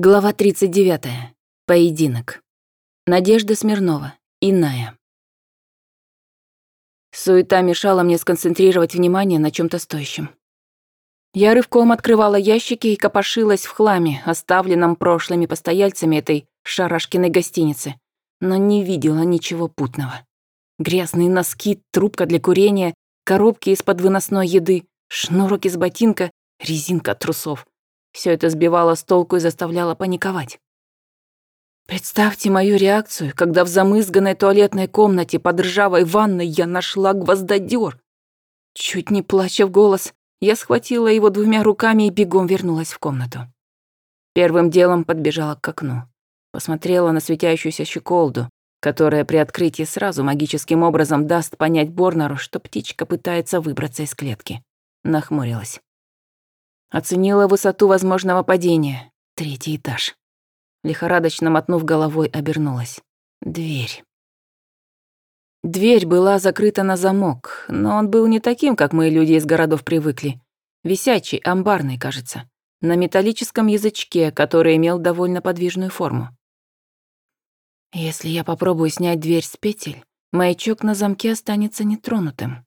Глава 39. Поединок. Надежда Смирнова. Иная. Суета мешала мне сконцентрировать внимание на чем то стоящем. Я рывком открывала ящики и копошилась в хламе, оставленном прошлыми постояльцами этой шарашкиной гостиницы, но не видела ничего путного. Грязные носки, трубка для курения, коробки из-под выносной еды, шнурок из ботинка, резинка от трусов — все это сбивало с толку и заставляло паниковать. Представьте мою реакцию, когда в замызганной туалетной комнате под ржавой ванной я нашла гвоздодёр. Чуть не плача в голос, я схватила его двумя руками и бегом вернулась в комнату. Первым делом подбежала к окну. Посмотрела на светящуюся щеколду, которая при открытии сразу магическим образом даст понять Борнеру, что птичка пытается выбраться из клетки. Нахмурилась. Оценила высоту возможного падения. Третий этаж. Лихорадочно мотнув головой, обернулась. Дверь. Дверь была закрыта на замок, но он был не таким, как мы, люди из городов, привыкли. Висячий, амбарный, кажется. На металлическом язычке, который имел довольно подвижную форму. Если я попробую снять дверь с петель, маячок на замке останется нетронутым.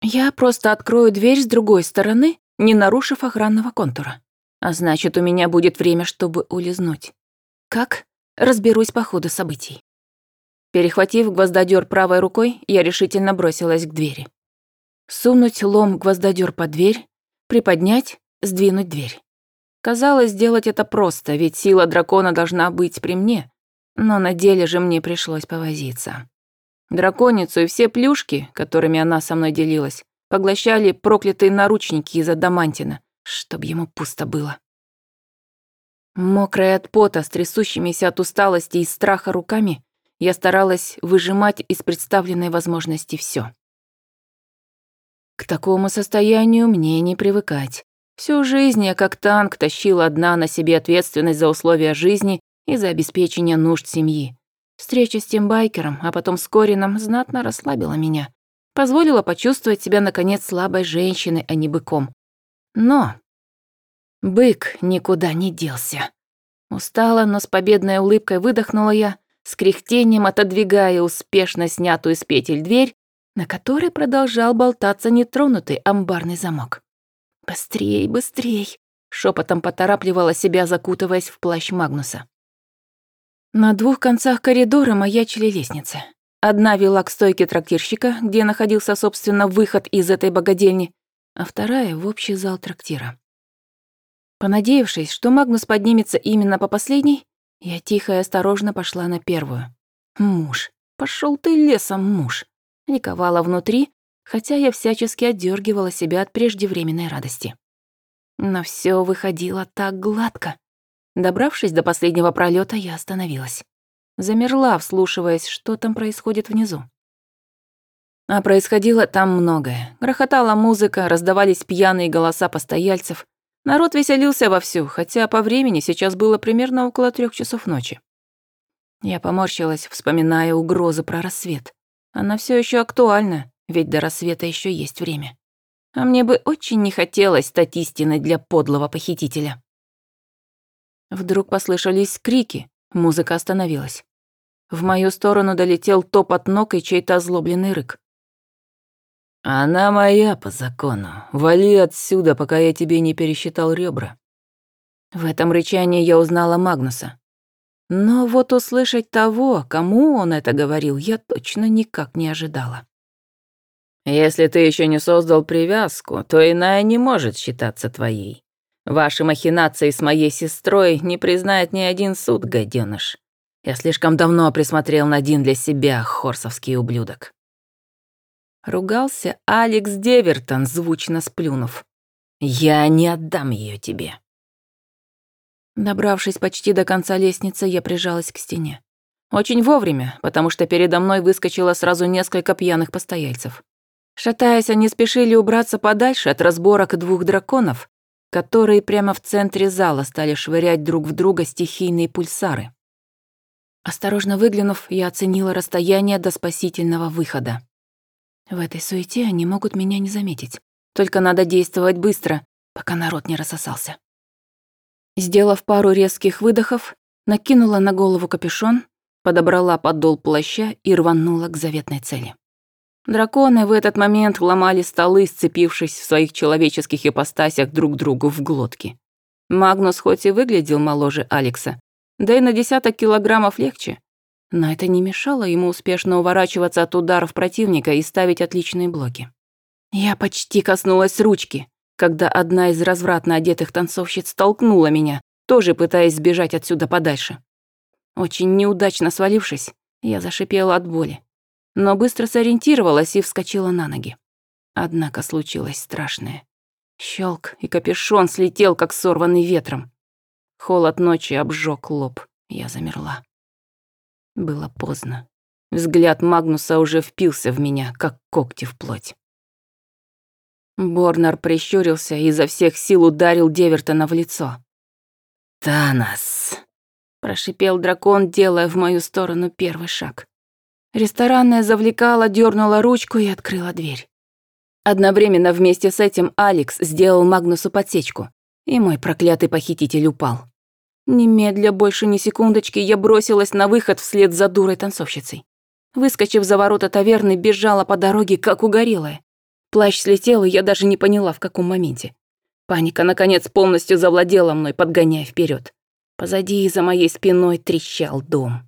Я просто открою дверь с другой стороны не нарушив охранного контура. А значит, у меня будет время, чтобы улизнуть. Как? Разберусь по ходу событий. Перехватив гвоздодёр правой рукой, я решительно бросилась к двери. Сунуть лом гвоздодёр под дверь, приподнять, сдвинуть дверь. Казалось, сделать это просто, ведь сила дракона должна быть при мне, но на деле же мне пришлось повозиться. Драконицу и все плюшки, которыми она со мной делилась, поглощали проклятые наручники из адамантина, чтоб ему пусто было. Мокрая от пота, с трясущимися от усталости и страха руками, я старалась выжимать из представленной возможности все. К такому состоянию мне не привыкать. Всю жизнь я как танк тащила одна на себе ответственность за условия жизни и за обеспечение нужд семьи. Встреча с тем байкером, а потом с Корином, знатно расслабила меня позволила почувствовать себя, наконец, слабой женщиной, а не быком. Но бык никуда не делся. Устала, но с победной улыбкой выдохнула я, с кряхтением отодвигая успешно снятую с петель дверь, на которой продолжал болтаться нетронутый амбарный замок. «Быстрей, быстрей!» — шепотом поторапливала себя, закутываясь в плащ Магнуса. На двух концах коридора маячили лестницы. Одна вела к стойке трактирщика, где находился, собственно, выход из этой богадельни, а вторая — в общий зал трактира. Понадеявшись, что Магнус поднимется именно по последней, я тихо и осторожно пошла на первую. «Муж, пошел ты лесом, муж!» Ликовала внутри, хотя я всячески отдергивала себя от преждевременной радости. Но все выходило так гладко. Добравшись до последнего пролета, я остановилась. Замерла, вслушиваясь, что там происходит внизу. А происходило там многое. Грохотала музыка, раздавались пьяные голоса постояльцев. Народ веселился вовсю, хотя по времени сейчас было примерно около трех часов ночи. Я поморщилась, вспоминая угрозы про рассвет. Она все еще актуальна, ведь до рассвета еще есть время. А мне бы очень не хотелось стать истиной для подлого похитителя. Вдруг послышались крики, музыка остановилась. В мою сторону долетел топот ног и чей-то озлобленный рык. «Она моя по закону. Вали отсюда, пока я тебе не пересчитал ребра». В этом рычании я узнала Магнуса. Но вот услышать того, кому он это говорил, я точно никак не ожидала. «Если ты еще не создал привязку, то иная не может считаться твоей. Ваши махинации с моей сестрой не признает ни один суд, гаденыш. Я слишком давно присмотрел Надин для себя, хорсовский ублюдок. Ругался Алекс Девертон, звучно сплюнув. «Я не отдам ее тебе». Добравшись почти до конца лестницы, я прижалась к стене. Очень вовремя, потому что передо мной выскочило сразу несколько пьяных постояльцев. Шатаясь, они спешили убраться подальше от разборок двух драконов, которые прямо в центре зала стали швырять друг в друга стихийные пульсары. Осторожно выглянув, я оценила расстояние до спасительного выхода. В этой суете они могут меня не заметить. Только надо действовать быстро, пока народ не рассосался. Сделав пару резких выдохов, накинула на голову капюшон, подобрала подол плаща и рванула к заветной цели. Драконы в этот момент ломали столы, сцепившись в своих человеческих ипостасях друг другу в глотки. Магнус хоть и выглядел моложе Алекса, да и на десяток килограммов легче, но это не мешало ему успешно уворачиваться от ударов противника и ставить отличные блоки. Я почти коснулась ручки, когда одна из развратно одетых танцовщиц толкнула меня, тоже пытаясь сбежать отсюда подальше. Очень неудачно свалившись, я зашипела от боли, но быстро сориентировалась и вскочила на ноги. Однако случилось страшное. Щелк, и капюшон слетел, как сорванный ветром. Холод ночи обжег лоб. Я замерла. Было поздно. Взгляд Магнуса уже впился в меня, как когти в плоть. Борнар прищурился и изо всех сил ударил Девертона в лицо. «Танос!» – прошипел дракон, делая в мою сторону первый шаг. Ресторанная завлекала, дернула ручку и открыла дверь. Одновременно вместе с этим Алекс сделал Магнусу подсечку, и мой проклятый похититель упал. Немедля больше ни секундочки я бросилась на выход вслед за дурой танцовщицей. Выскочив за ворота таверны, бежала по дороге, как угорелая. Плащ слетел, и я даже не поняла, в каком моменте. Паника, наконец, полностью завладела мной, подгоняя вперед. Позади и за моей спиной трещал дом.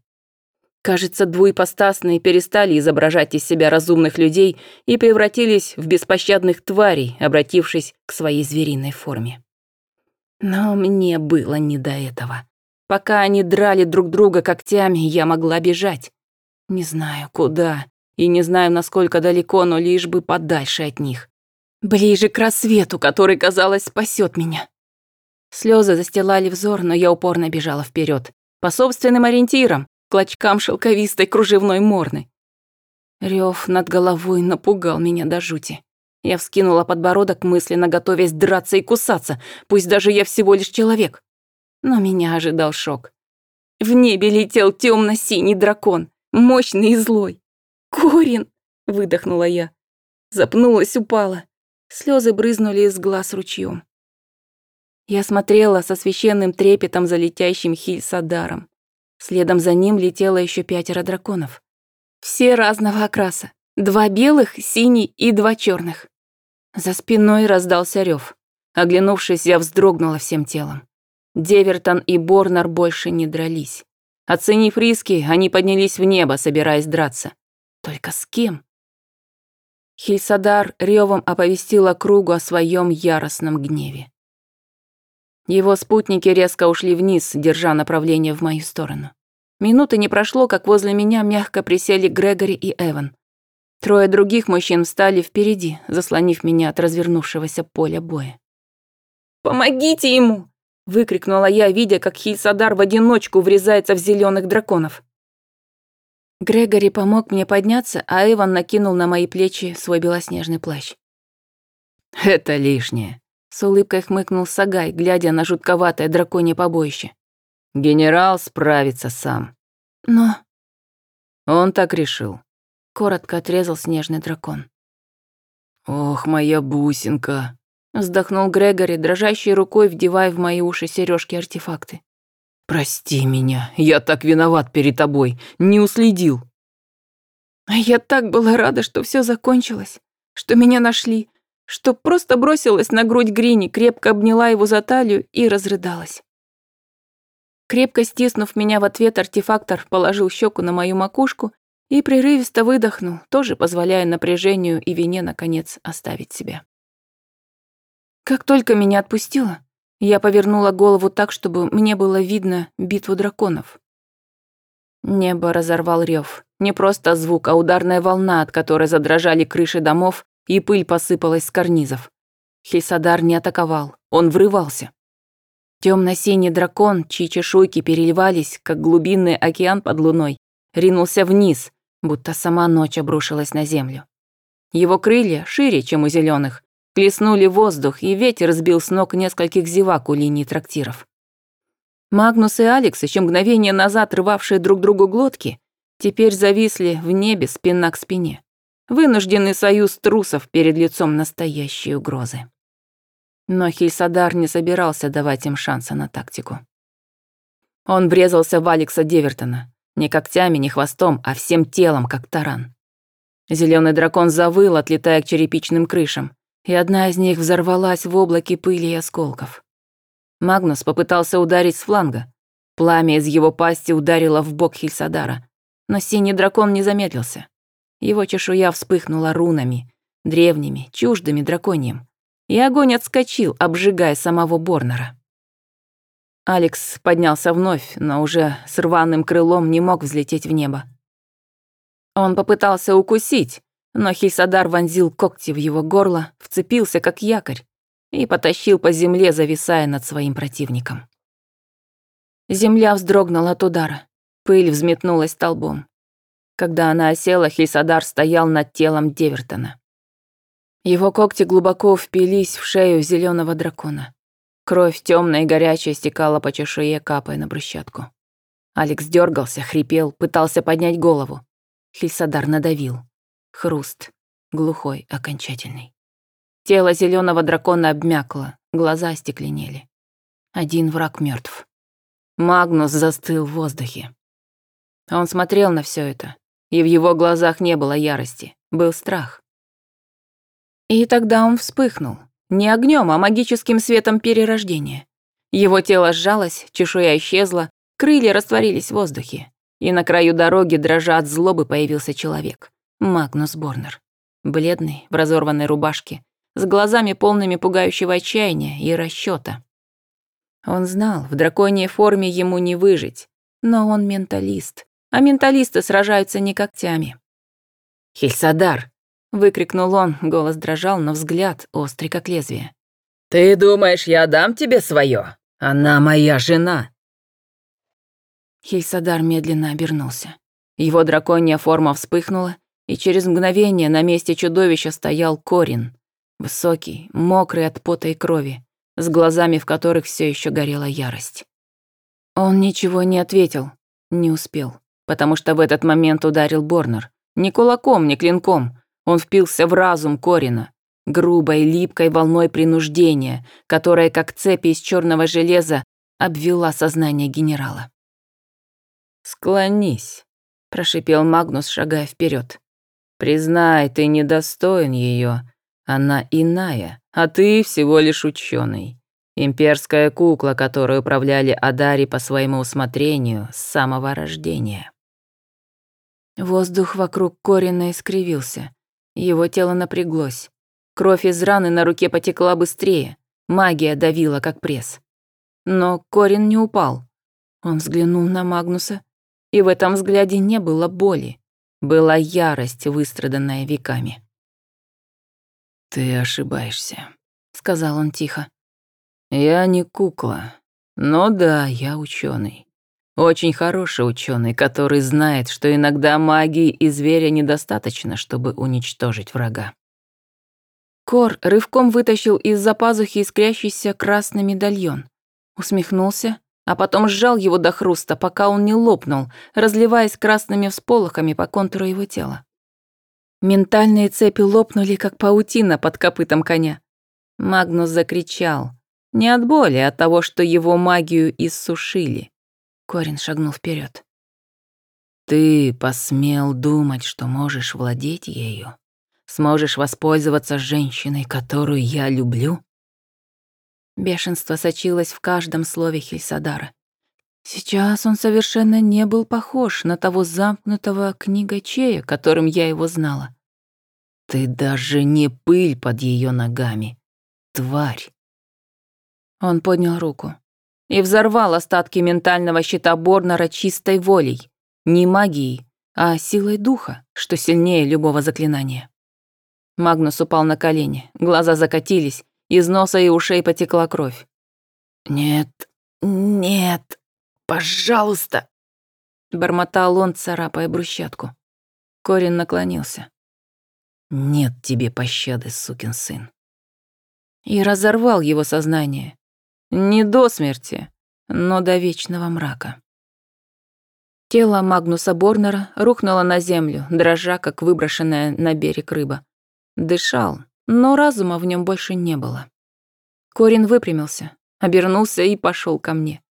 Кажется, двуепостасные перестали изображать из себя разумных людей и превратились в беспощадных тварей, обратившись к своей звериной форме. Но мне было не до этого. Пока они драли друг друга когтями, я могла бежать. Не знаю, куда, и не знаю, насколько далеко, но лишь бы подальше от них. Ближе к рассвету, который, казалось, спасет меня. Слезы застилали взор, но я упорно бежала вперед, по собственным ориентирам, клочкам шелковистой кружевной морны. Рев над головой напугал меня до жути. Я вскинула подбородок, мысленно готовясь драться и кусаться, пусть даже я всего лишь человек. Но меня ожидал шок. В небе летел темно синий дракон, мощный и злой. «Корин!» – выдохнула я. Запнулась, упала. Слезы брызнули из глаз ручьем. Я смотрела со священным трепетом за летящим Хильсадаром. Следом за ним летело еще пятеро драконов. Все разного окраса. Два белых, синий и два черных. За спиной раздался рев. Оглянувшись, я вздрогнула всем телом. Девертон и Борнар больше не дрались. Оценив риски, они поднялись в небо, собираясь драться. Только с кем? Хильсадар ревом оповестил округу о своем яростном гневе. Его спутники резко ушли вниз, держа направление в мою сторону. Минуты не прошло, как возле меня мягко присели Грегори и Эван. Трое других мужчин встали впереди, заслонив меня от развернувшегося поля боя. «Помогите ему!» – выкрикнула я, видя, как Хильсадар в одиночку врезается в зеленых драконов. Грегори помог мне подняться, а Иван накинул на мои плечи свой белоснежный плащ. «Это лишнее», — с улыбкой хмыкнул Сагай, глядя на жутковатое драконье побоище. «Генерал справится сам». «Но...» Он так решил. Коротко отрезал снежный дракон. «Ох, моя бусинка!» Вздохнул Грегори, дрожащей рукой вдевая в мои уши сережки артефакты. «Прости меня, я так виноват перед тобой, не уследил». А я так была рада, что все закончилось, что меня нашли, что просто бросилась на грудь Грини, крепко обняла его за талию и разрыдалась. Крепко стиснув меня в ответ, артефактор положил щеку на мою макушку и прерывисто выдохнул, тоже позволяя напряжению и вине, наконец, оставить себя. Как только меня отпустило, я повернула голову так, чтобы мне было видно битву драконов. Небо разорвал рев. Не просто звук, а ударная волна, от которой задрожали крыши домов, и пыль посыпалась с карнизов. Хельсадар не атаковал, он врывался. Темно-синий дракон, чьи чешуйки переливались, как глубинный океан под луной, ринулся вниз, будто сама ночь обрушилась на землю. Его крылья, шире, чем у зеленых, Плеснули воздух, и ветер сбил с ног нескольких зевак у линии трактиров. Магнус и Алекс, еще мгновение назад рвавшие друг другу глотки, теперь зависли в небе спина к спине. Вынужденный союз трусов перед лицом настоящей угрозы. Но Хильсадар не собирался давать им шанса на тактику. Он врезался в Алекса Девертона. Не когтями, не хвостом, а всем телом, как таран. Зеленый дракон завыл, отлетая к черепичным крышам, и одна из них взорвалась в облаке пыли и осколков. Магнус попытался ударить с фланга. Пламя из его пасти ударило в бок Хильсадара, но синий дракон не замедлился. Его чешуя вспыхнула рунами, древними, чуждыми драконьем, и огонь отскочил, обжигая самого Борнера. Алекс поднялся вновь, но уже с рваным крылом не мог взлететь в небо. Он попытался укусить, но Хильсадар вонзил когти в его горло, вцепился как якорь и потащил по земле, зависая над своим противником. Земля вздрогнула от удара, пыль взметнулась столбом. Когда она осела, Хильсадар стоял над телом Девертона. Его когти глубоко впились в шею зеленого дракона. Кровь темная и горячая стекала по чешуе, капая на брусчатку. Алекс дергался, хрипел, пытался поднять голову. Хильсадар надавил. Хруст. Глухой, окончательный. Тело зеленого дракона обмякло, глаза остекленели. Один враг мертв. Магнус застыл в воздухе. Он смотрел на все это, и в его глазах не было ярости, был страх. И тогда он вспыхнул, не огнем, а магическим светом перерождения. Его тело сжалось, чешуя исчезла, крылья растворились в воздухе. И на краю дороги, дрожа от злобы, появился человек. Магнус Борнер. Бледный, в разорванной рубашке, с глазами полными пугающего отчаяния и расчета. Он знал, в драконьей форме ему не выжить, но он менталист, а менталисты сражаются не когтями. «Хельсадар!» Выкрикнул он, голос дрожал, но взгляд острый, как лезвие. «Ты думаешь, я дам тебе свое? Она моя жена!» Хильсадар медленно обернулся. Его драконья форма вспыхнула, и через мгновение на месте чудовища стоял Корин. Высокий, мокрый от пота и крови, с глазами, в которых все еще горела ярость. Он ничего не ответил, не успел, потому что в этот момент ударил Борнер. Ни кулаком, ни клинком, он впился в разум Корина, грубой, липкой волной принуждения, которая, как цепи из черного железа, обвела сознание генерала. «Склонись», – прошипел Магнус, шагая вперед. «Признай, ты недостоин ее. Она иная, а ты всего лишь ученый. Имперская кукла, которую управляли Адари по своему усмотрению с самого рождения». Воздух вокруг Корина искривился. Его тело напряглось. Кровь из раны на руке потекла быстрее. Магия давила, как пресс. Но Корин не упал. Он взглянул на Магнуса, и в этом взгляде не было боли. Была ярость, выстраданная веками. «Ты ошибаешься», — сказал он тихо. «Я не кукла, но да, я ученый. Очень хороший ученый, который знает, что иногда магии и зверя недостаточно, чтобы уничтожить врага. Кор рывком вытащил из-за пазухи искрящийся красный медальон. Усмехнулся, а потом сжал его до хруста, пока он не лопнул, разливаясь красными всполохами по контуру его тела. Ментальные цепи лопнули, как паутина под копытом коня. Магнус закричал. Не от боли, а от того, что его магию иссушили. Корин шагнул вперед. «Ты посмел думать, что можешь владеть ею? Сможешь воспользоваться женщиной, которую я люблю?» Бешенство сочилось в каждом слове Хельсадара. Сейчас он совершенно не был похож на того замкнутого книгачея, которым я его знала. «Ты даже не пыль под ее ногами, тварь!» Он поднял руку и взорвал остатки ментального щита Борнера чистой волей, не магией, а силой духа, что сильнее любого заклинания. Магнус упал на колени, глаза закатились, из носа и ушей потекла кровь. «Нет, нет, пожалуйста!» Бормотал он, царапая брусчатку. Корин наклонился. «Нет тебе пощады, сукин сын!» И разорвал его сознание, не до смерти, но до вечного мрака. Тело Магнуса Борнера рухнуло на землю, дрожа, как выброшенная на берег рыба. Дышал, но разума в нем больше не было. Корин выпрямился, обернулся и пошел ко мне.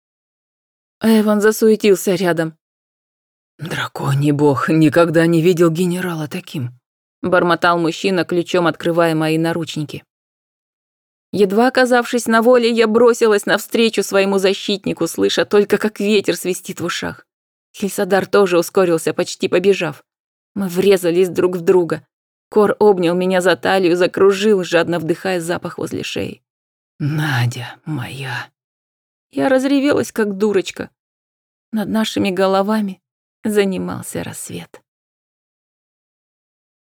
Эван засуетился рядом. «Драконий бог никогда не видел генерала таким», — бормотал мужчина, ключом открывая мои наручники. Едва оказавшись на воле, я бросилась навстречу своему защитнику, слыша только, как ветер свистит в ушах. Хельсадар тоже ускорился, почти побежав. Мы врезались друг в друга. Кор обнял меня за талию, закружил, жадно вдыхая запах возле шеи. «Надя моя!» Я разревелась, как дурочка. Над нашими головами занимался рассвет.